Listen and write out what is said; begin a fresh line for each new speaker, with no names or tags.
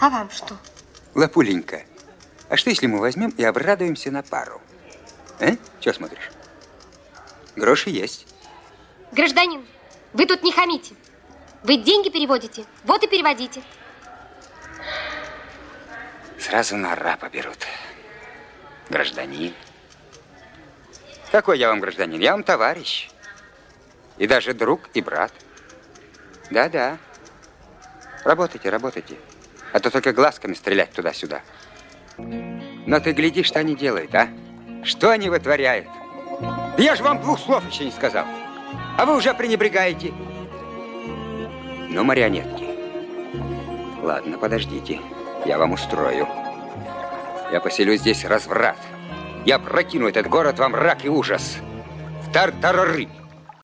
А вам что?
Лапуленька, а что если мы возьмем и обрадуемся на пару? А? Чего смотришь? Гроши есть.
Гражданин, вы тут не хамите. Вы деньги переводите, вот и переводите.
Сразу на рапа берут. Гражданин. Какой я вам гражданин? Я вам товарищ. И даже друг и брат. Да-да. Работайте, работайте. А то только глазками стрелять туда-сюда. Но ты гляди, что они делают, а? Что они вытворяют? Я же вам двух слов еще не сказал. А вы уже пренебрегаете. Ну, марионетки. Ладно, подождите. Я вам устрою. Я поселю здесь разврат. Я прокину этот город во мрак и ужас. В тартарары.